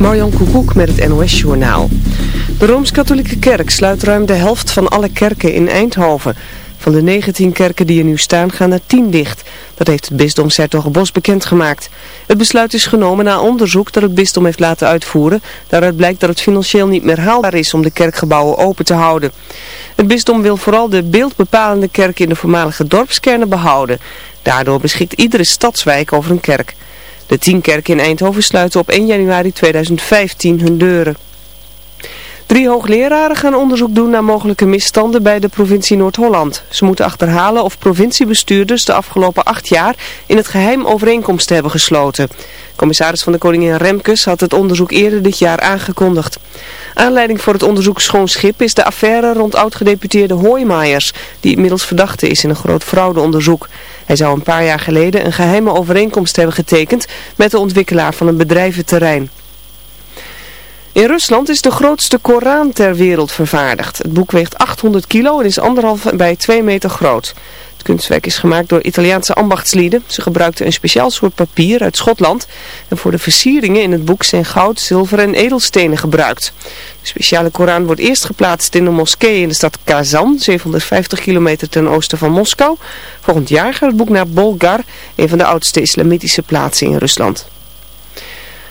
Marjan Koekoek met het NOS-journaal. De Rooms-Katholieke Kerk sluit ruim de helft van alle kerken in Eindhoven. Van de 19 kerken die er nu staan gaan er 10 dicht. Dat heeft het bisdom Bos bekendgemaakt. Het besluit is genomen na onderzoek dat het bisdom heeft laten uitvoeren. Daaruit blijkt dat het financieel niet meer haalbaar is om de kerkgebouwen open te houden. Het bisdom wil vooral de beeldbepalende kerken in de voormalige dorpskernen behouden. Daardoor beschikt iedere stadswijk over een kerk. De tien kerken in Eindhoven sluiten op 1 januari 2015 hun deuren. Drie hoogleraren gaan onderzoek doen naar mogelijke misstanden bij de provincie Noord-Holland. Ze moeten achterhalen of provinciebestuurders de afgelopen acht jaar in het geheim overeenkomsten hebben gesloten. Commissaris van de Koningin Remkes had het onderzoek eerder dit jaar aangekondigd. Aanleiding voor het onderzoek Schoon Schip is de affaire rond oud-gedeputeerde Hoijmaijers, die inmiddels verdachte is in een groot fraudeonderzoek. Hij zou een paar jaar geleden een geheime overeenkomst hebben getekend met de ontwikkelaar van een bedrijventerrein. In Rusland is de grootste Koran ter wereld vervaardigd. Het boek weegt 800 kilo en is anderhalf bij 2 meter groot. Het kunstwerk is gemaakt door Italiaanse ambachtslieden. Ze gebruikten een speciaal soort papier uit Schotland. En voor de versieringen in het boek zijn goud, zilver en edelstenen gebruikt. De speciale Koran wordt eerst geplaatst in een moskee in de stad Kazan, 750 kilometer ten oosten van Moskou. Volgend jaar gaat het boek naar Bolgar, een van de oudste islamitische plaatsen in Rusland.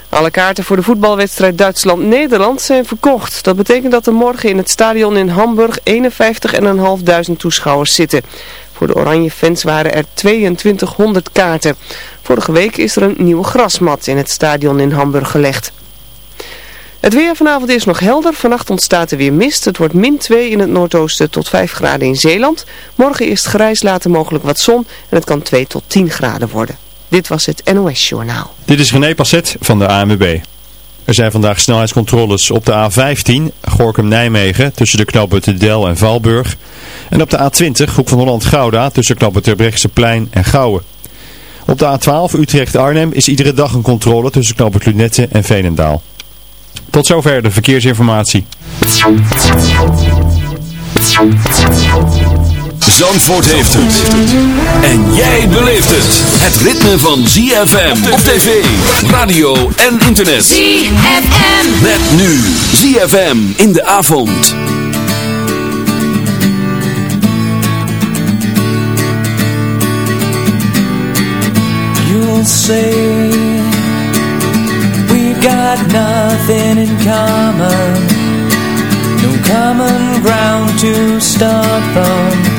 Alle kaarten voor de voetbalwedstrijd Duitsland-Nederland zijn verkocht. Dat betekent dat er morgen in het stadion in Hamburg 51.500 toeschouwers zitten. Voor de oranje fans waren er 2200 kaarten. Vorige week is er een nieuwe grasmat in het stadion in Hamburg gelegd. Het weer vanavond is nog helder. Vannacht ontstaat er weer mist. Het wordt min 2 in het noordoosten tot 5 graden in Zeeland. Morgen eerst grijs, later mogelijk wat zon. En het kan 2 tot 10 graden worden. Dit was het NOS Journaal. Dit is René Passet van de ANWB. Er zijn vandaag snelheidscontroles op de A15, Gorkum-Nijmegen, tussen de knooppunten Del en Valburg. En op de A20, Hoek van Holland-Gouda, tussen knooppunt plein en Gouwen. Op de A12, Utrecht-Arnhem, is iedere dag een controle tussen knooppunt Lunette en Veenendaal. Tot zover de verkeersinformatie. Zandvoort heeft het. En jij beleeft het. Het ritme van ZFM op tv, radio en internet. ZFM. Met nu ZFM in de avond. You'll say We've got nothing in common No common ground to start from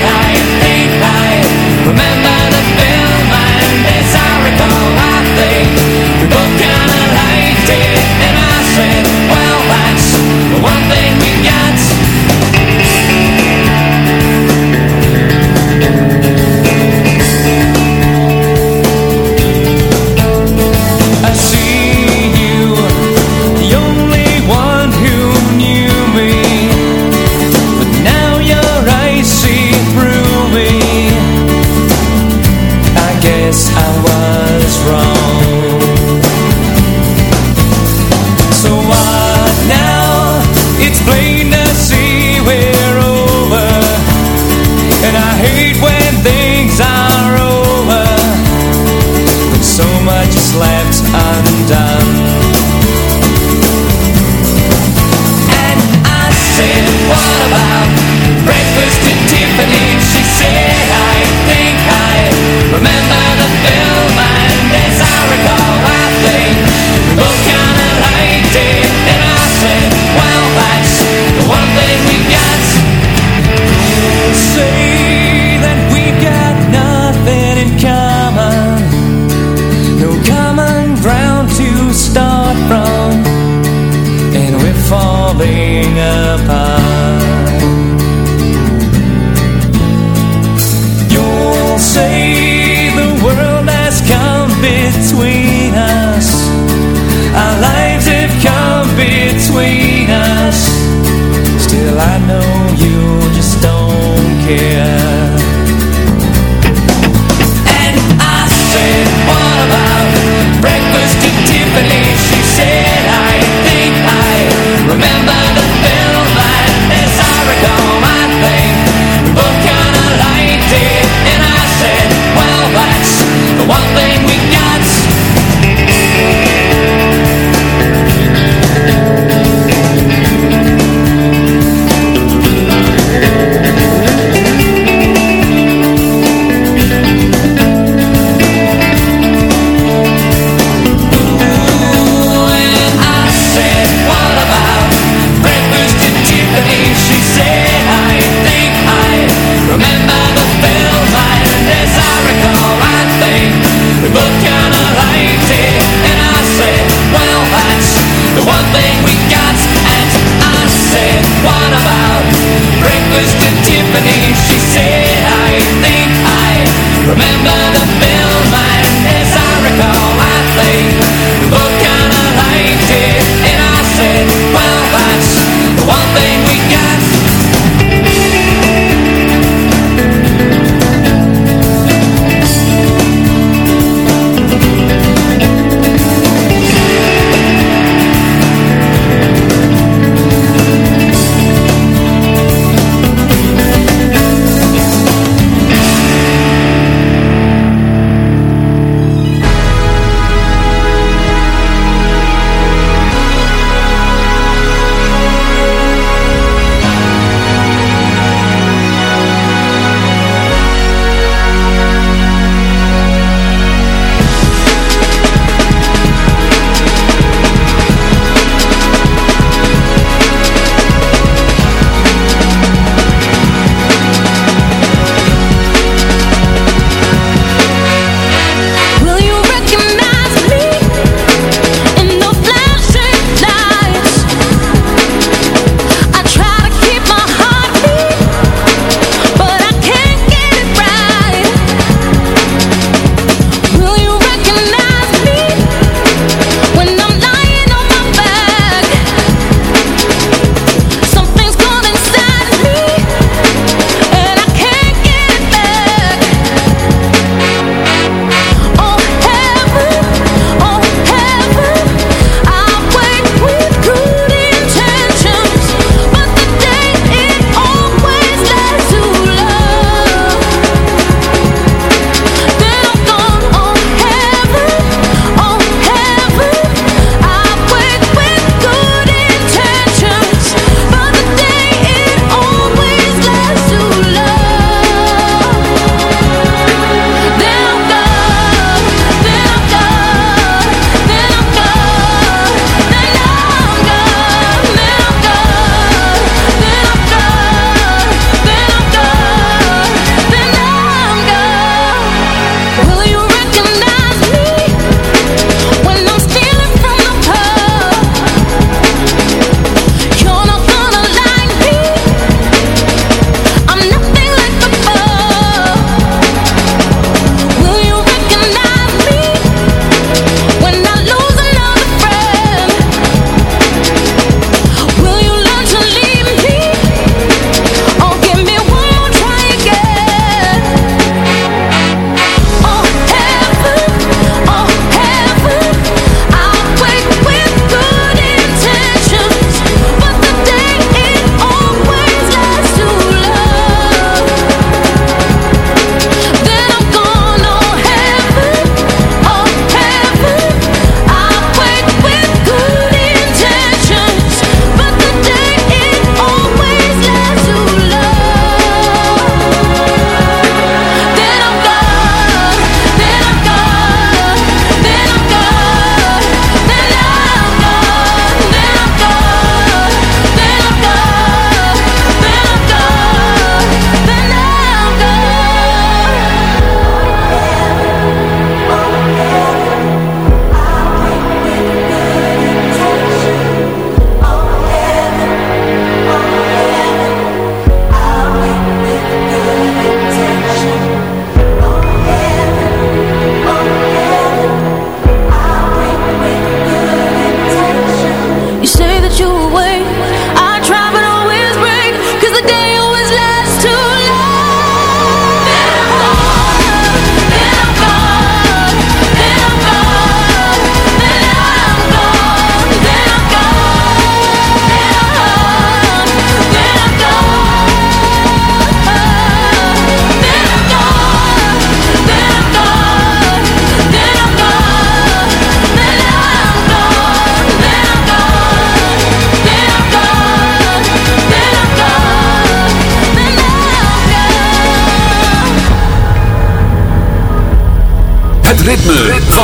Remember the film and I recall I think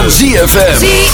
ZFM.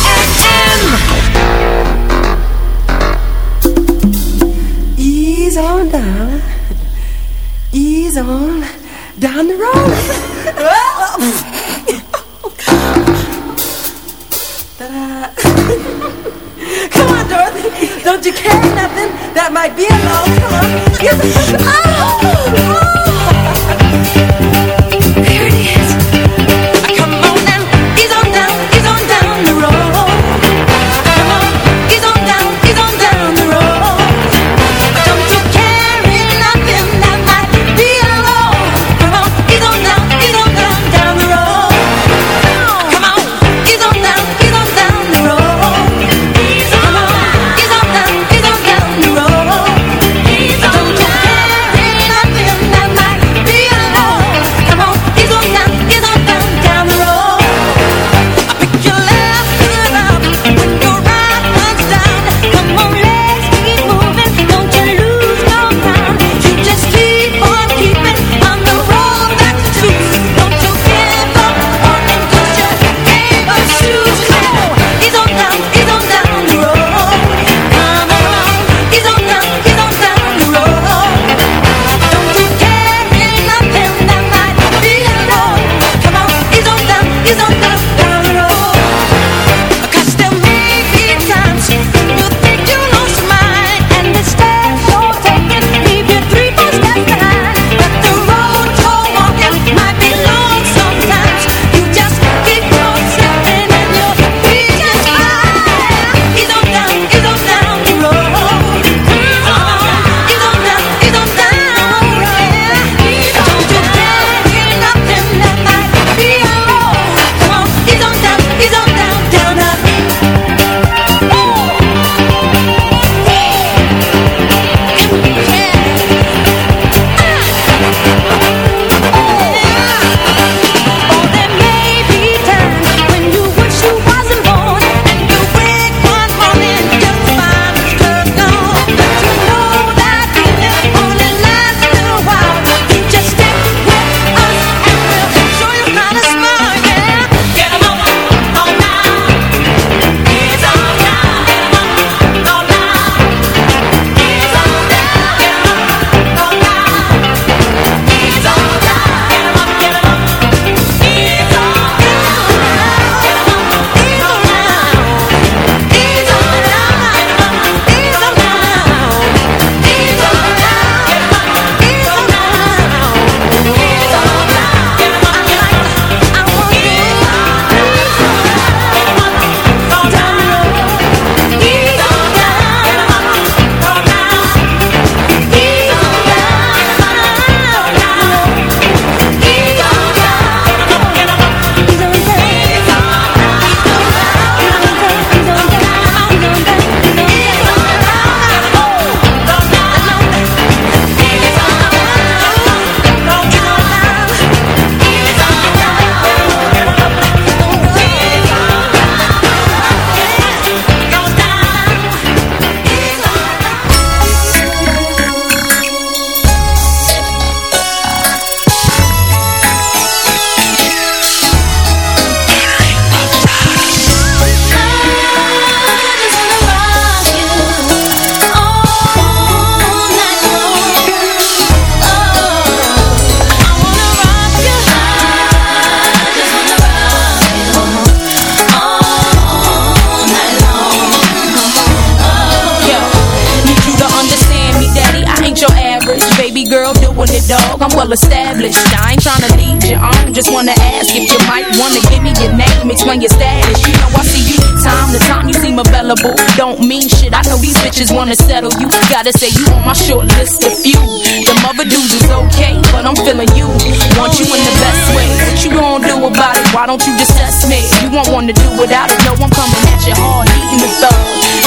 know these bitches wanna settle you. Gotta say you on my short list of few. The mother dudes is okay, but I'm feeling you. Want you in the best way. What you gonna do about it? Why don't you just test me? You won't wanna do without it. No, I'm coming at you hard, eating the thug.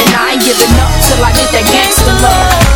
And I ain't giving up till I get that gangster love.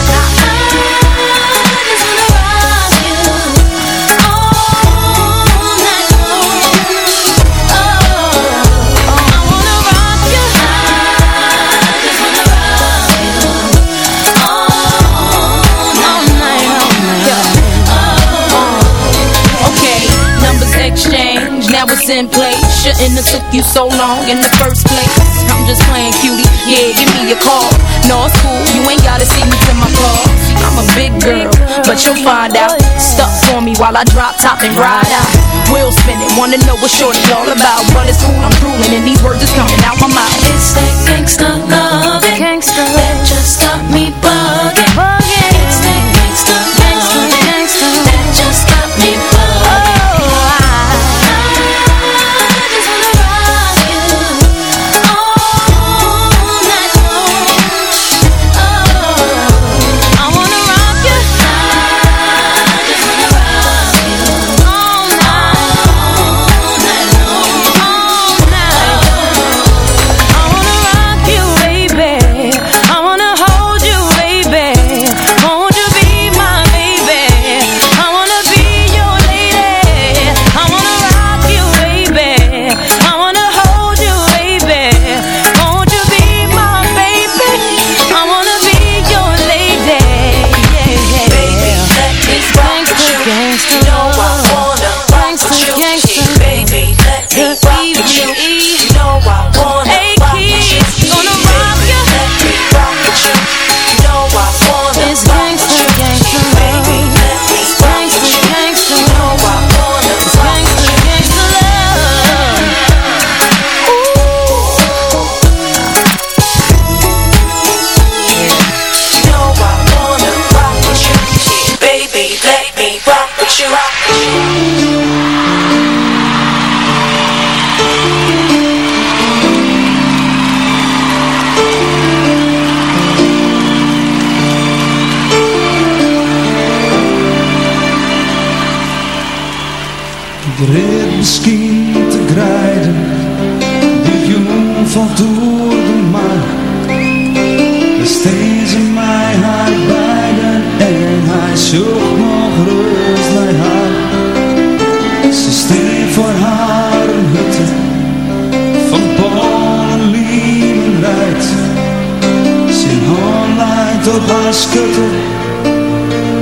In place. Shouldn't have took you so long in the first place. I'm just playing cutie, yeah, give me a call. No, it's cool, you ain't gotta see me to my car. I'm a big girl, but you'll find out. Stuck for me while I drop top and ride out. Wheel spinning, wanna know what shorty's all about. But it's cool, I'm drooling, and these words is coming out my mouth. It's that gangsta loving Gangsta that just got me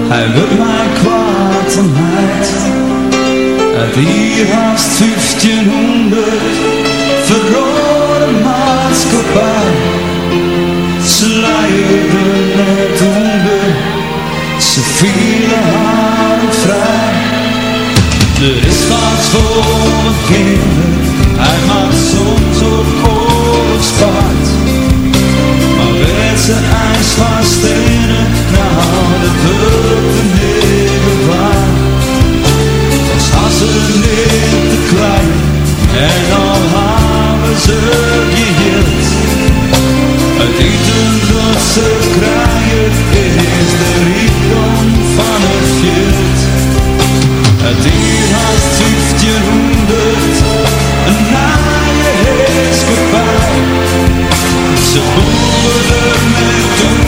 hij wil mij kwaad en. Het hier haast 1500 verrode maatschappij. Leiden net onder, ze vielen haar vrij. Er is wat voor mijn kinderen, hij maakt soms op oorlogspaard. Ze ijs van stenen, nou dat drukte niet waar. Als ze niet te klein en al hebben ze geheeld. Het eten dat ze krijgen is de rijkdom van het veld. Het hier haast 1500, een naaie heerskepaar. Ze boeren met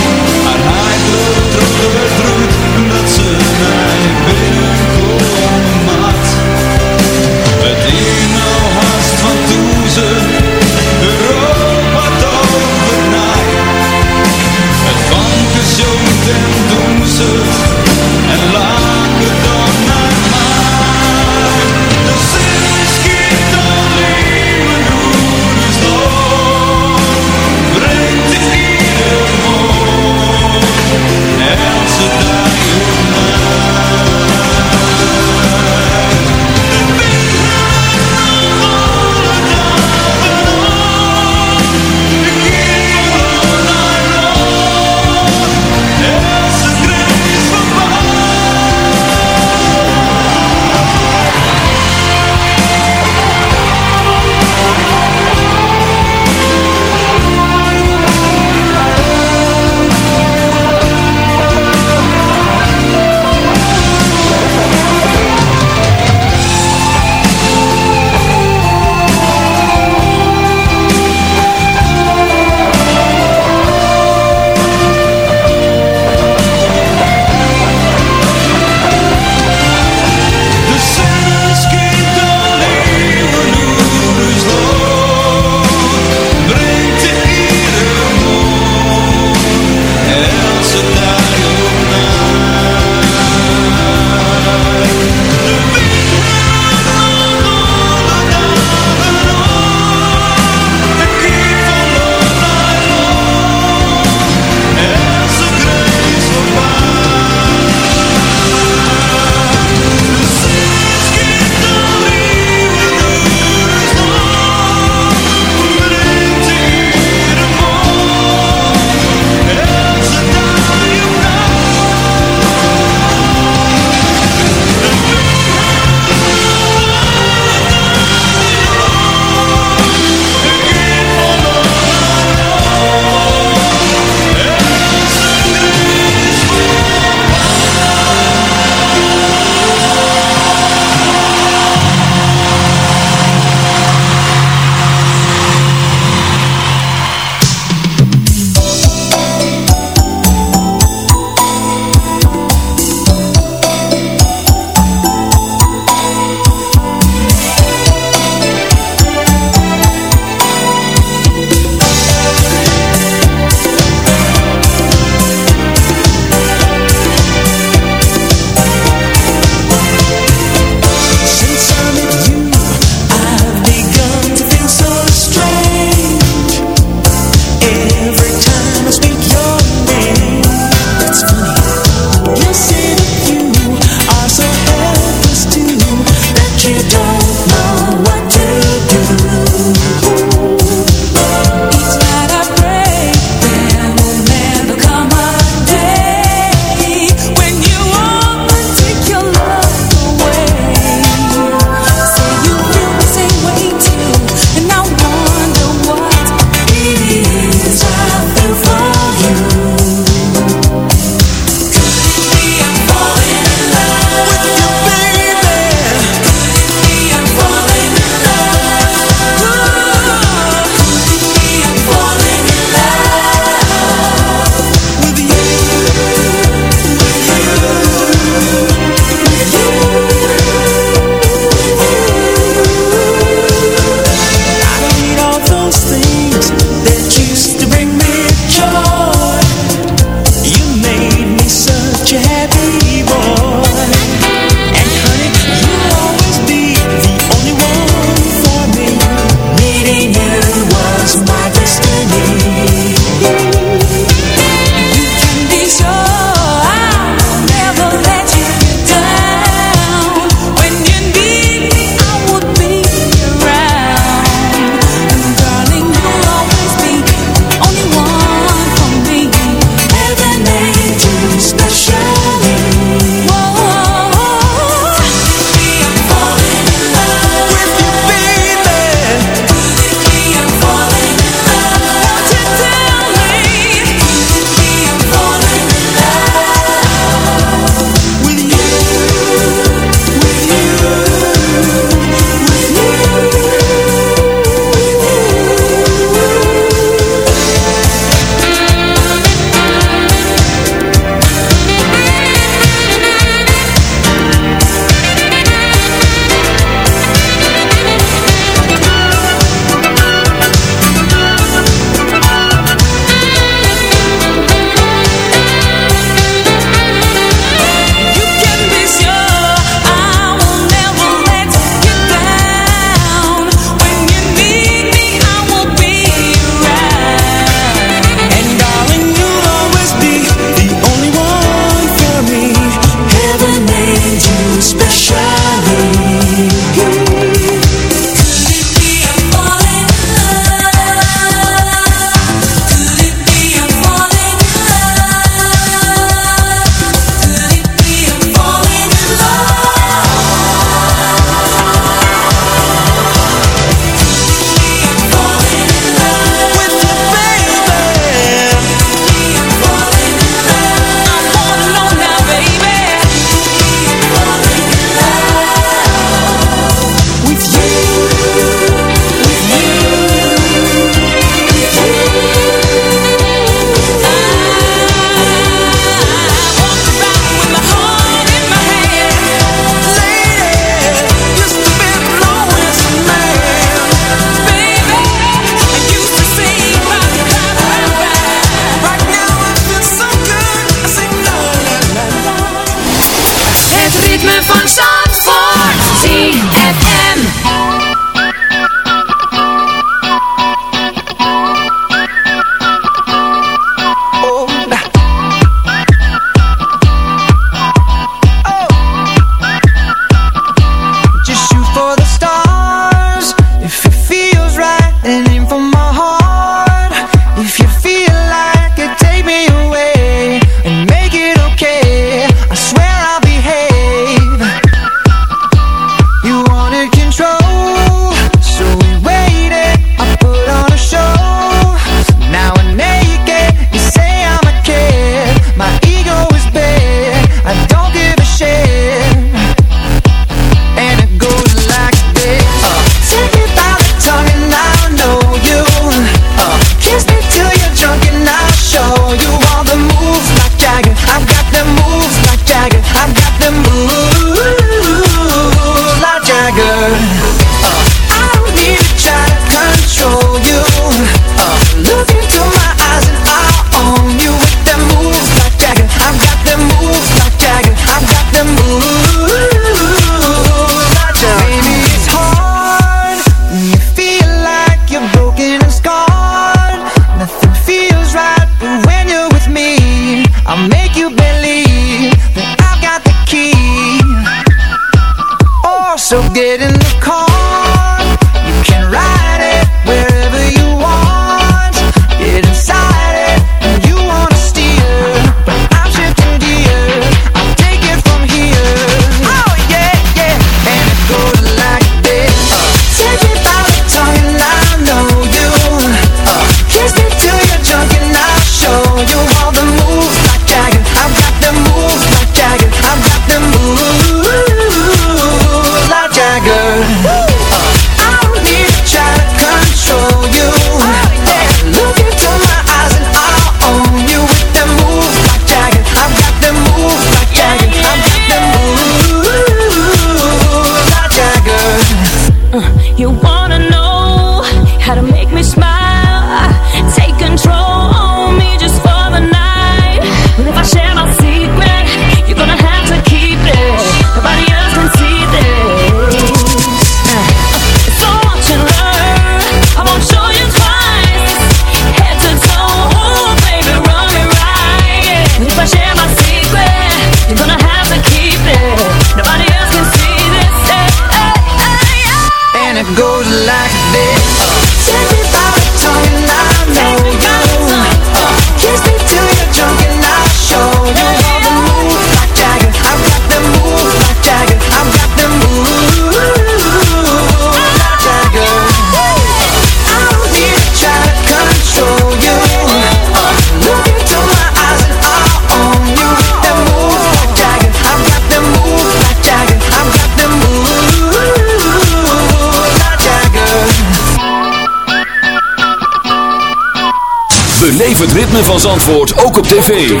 ritme van Zandvoort ook op tv.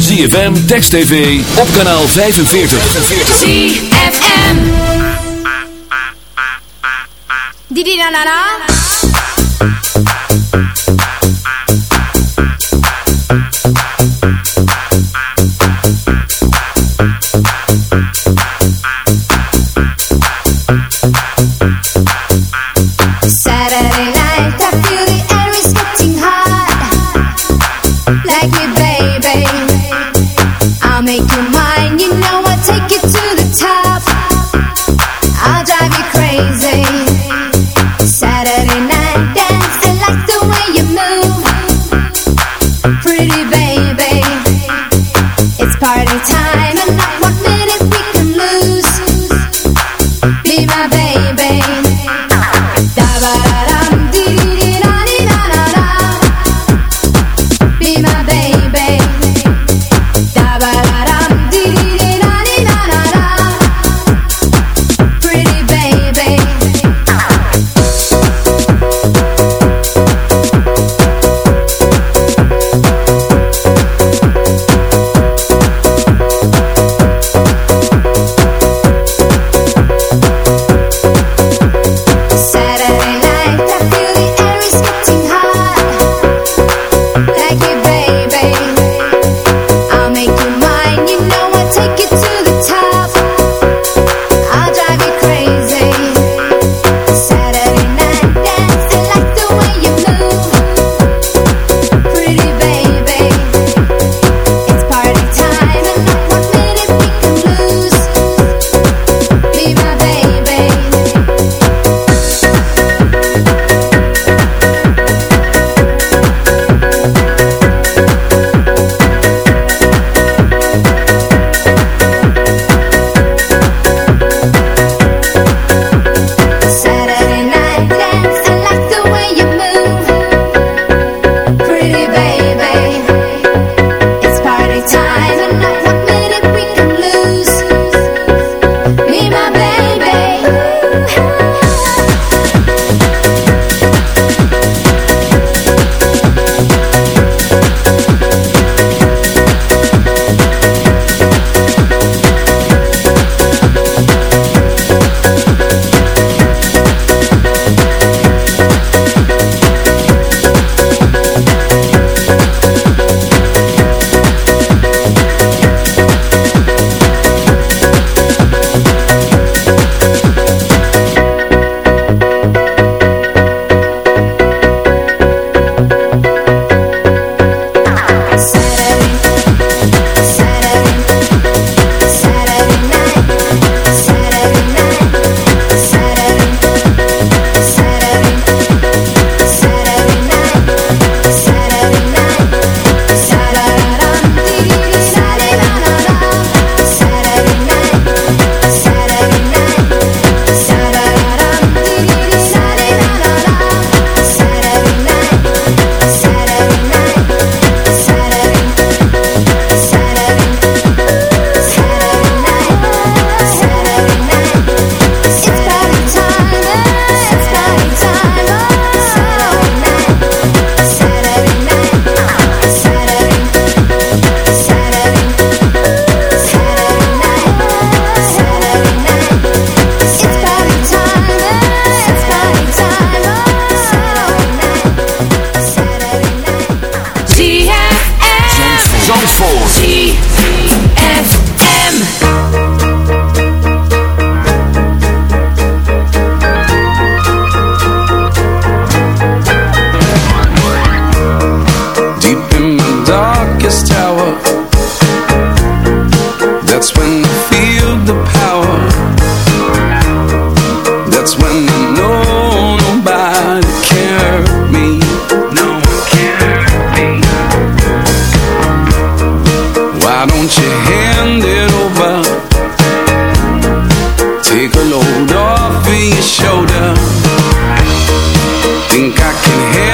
ZFM, Text TV, op kanaal 45. ZFM. Didi na na na. Be my baby. Take a load off of your shoulder. Think I can help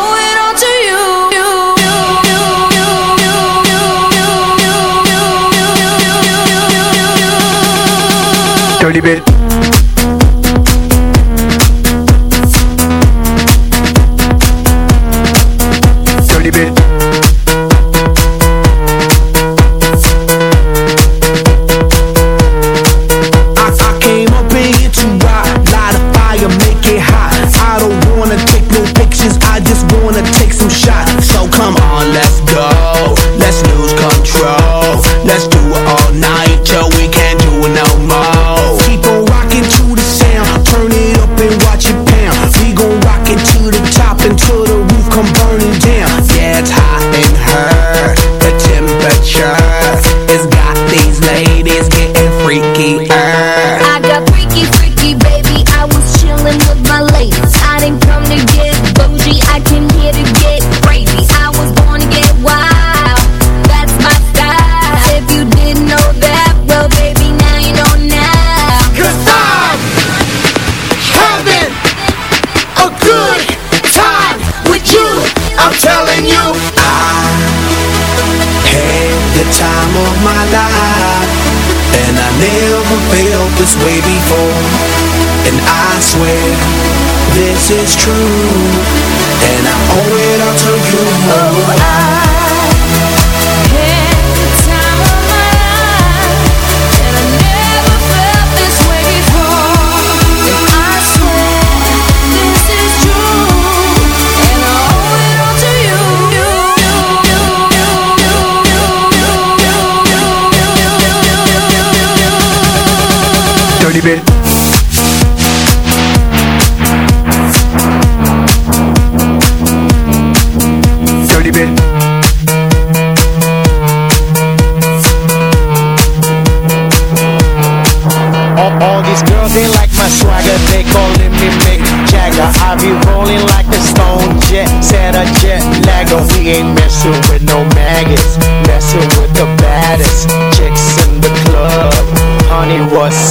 Oliver. It's true.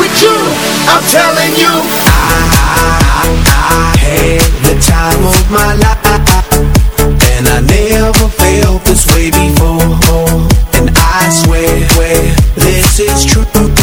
with you, I'm telling you. I, I, I, I had the time of my life. And I never felt this way before. And I swear, swear this is true.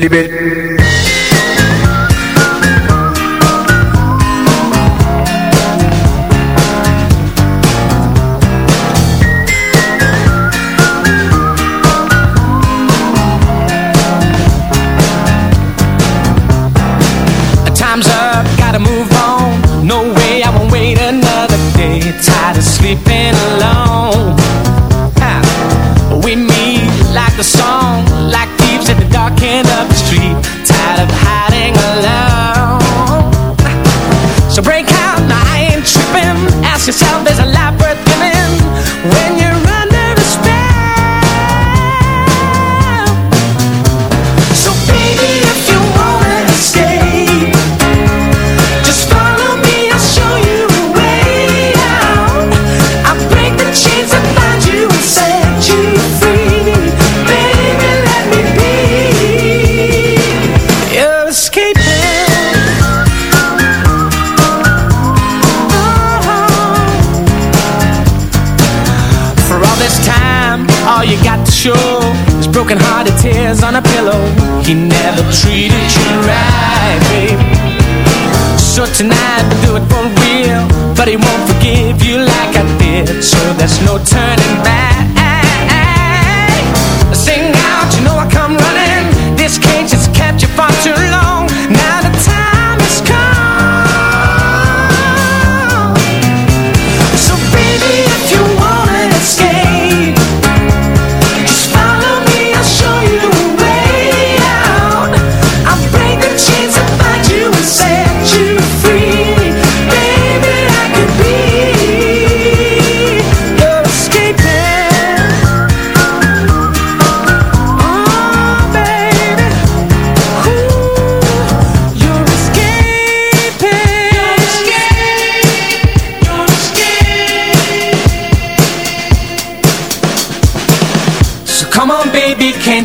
30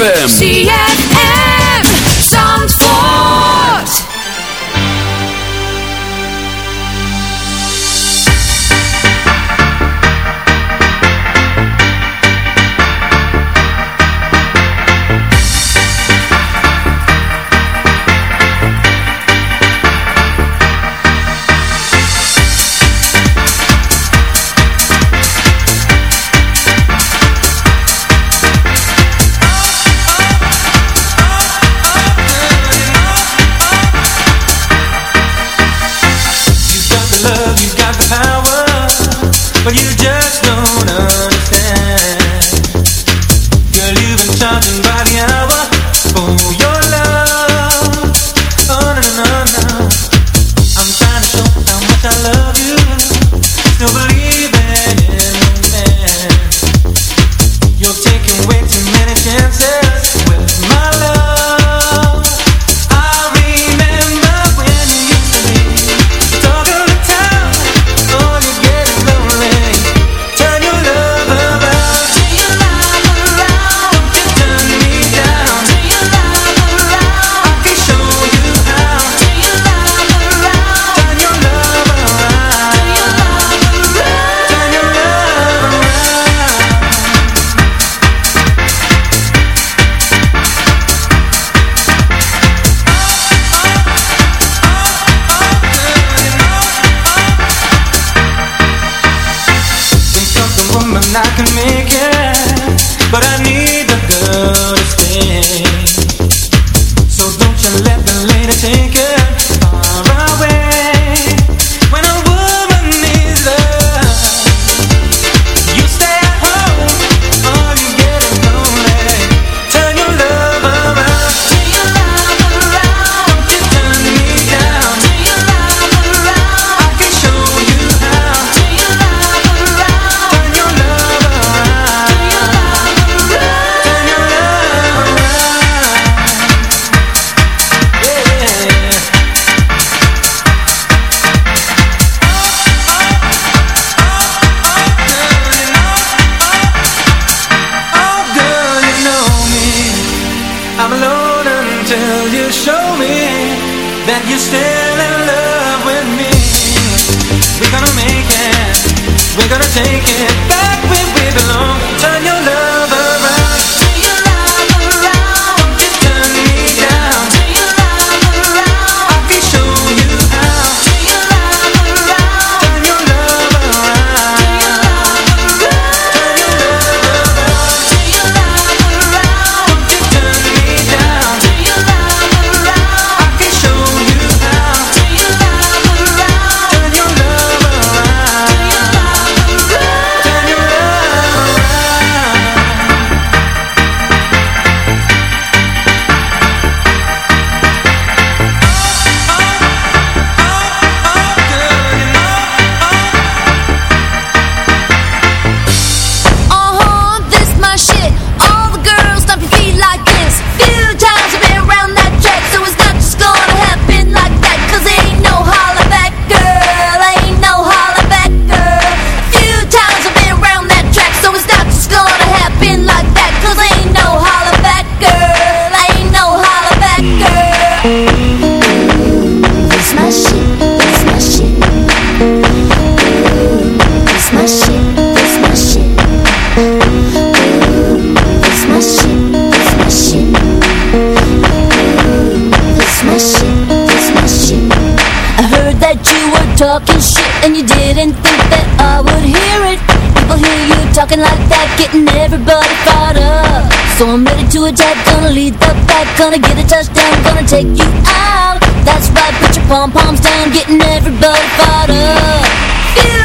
ZFM. Gonna get a touchdown, gonna take you out. That's right, put your pom-poms down, getting everybody fired up. Few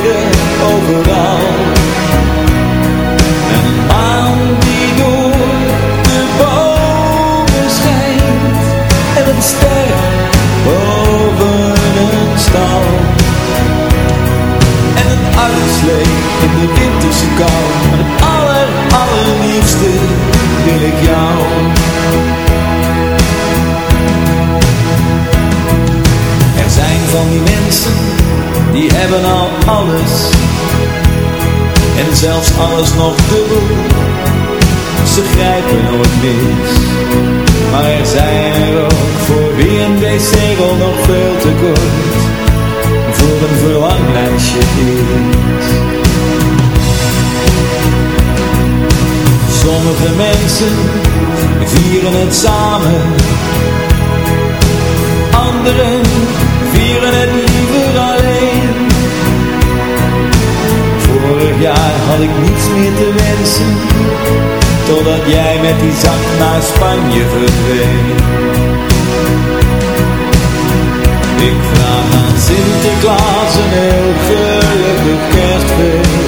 zelfs alles nog dubbel. Ze grijpen nooit mis. Maar er zijn er ook voor wie een wc-rol nog veel te kort. Voor een verlanglijstje is. Sommige mensen vieren het samen. Anderen vieren het liever alleen. Vorig jaar had ik niets meer te wensen Totdat jij met die zak naar Spanje verdween. Ik vraag aan Sinterklaas een heel gelukkig kerstfeest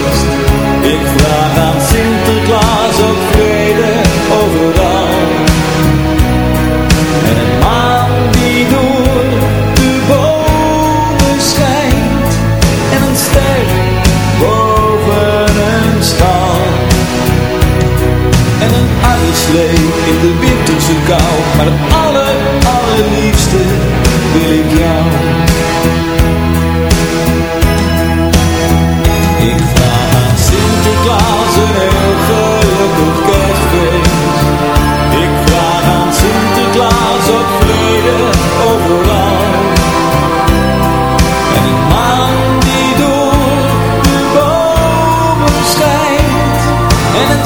in de winterse kou. Maar het aller, allerliefste wil ik jou. Ik vraag aan Sinterklaas een heel gelukkig kerstfeest. Ik vraag aan Sinterklaas ook vrede overal. En een maan die door de bomen schijnt. En een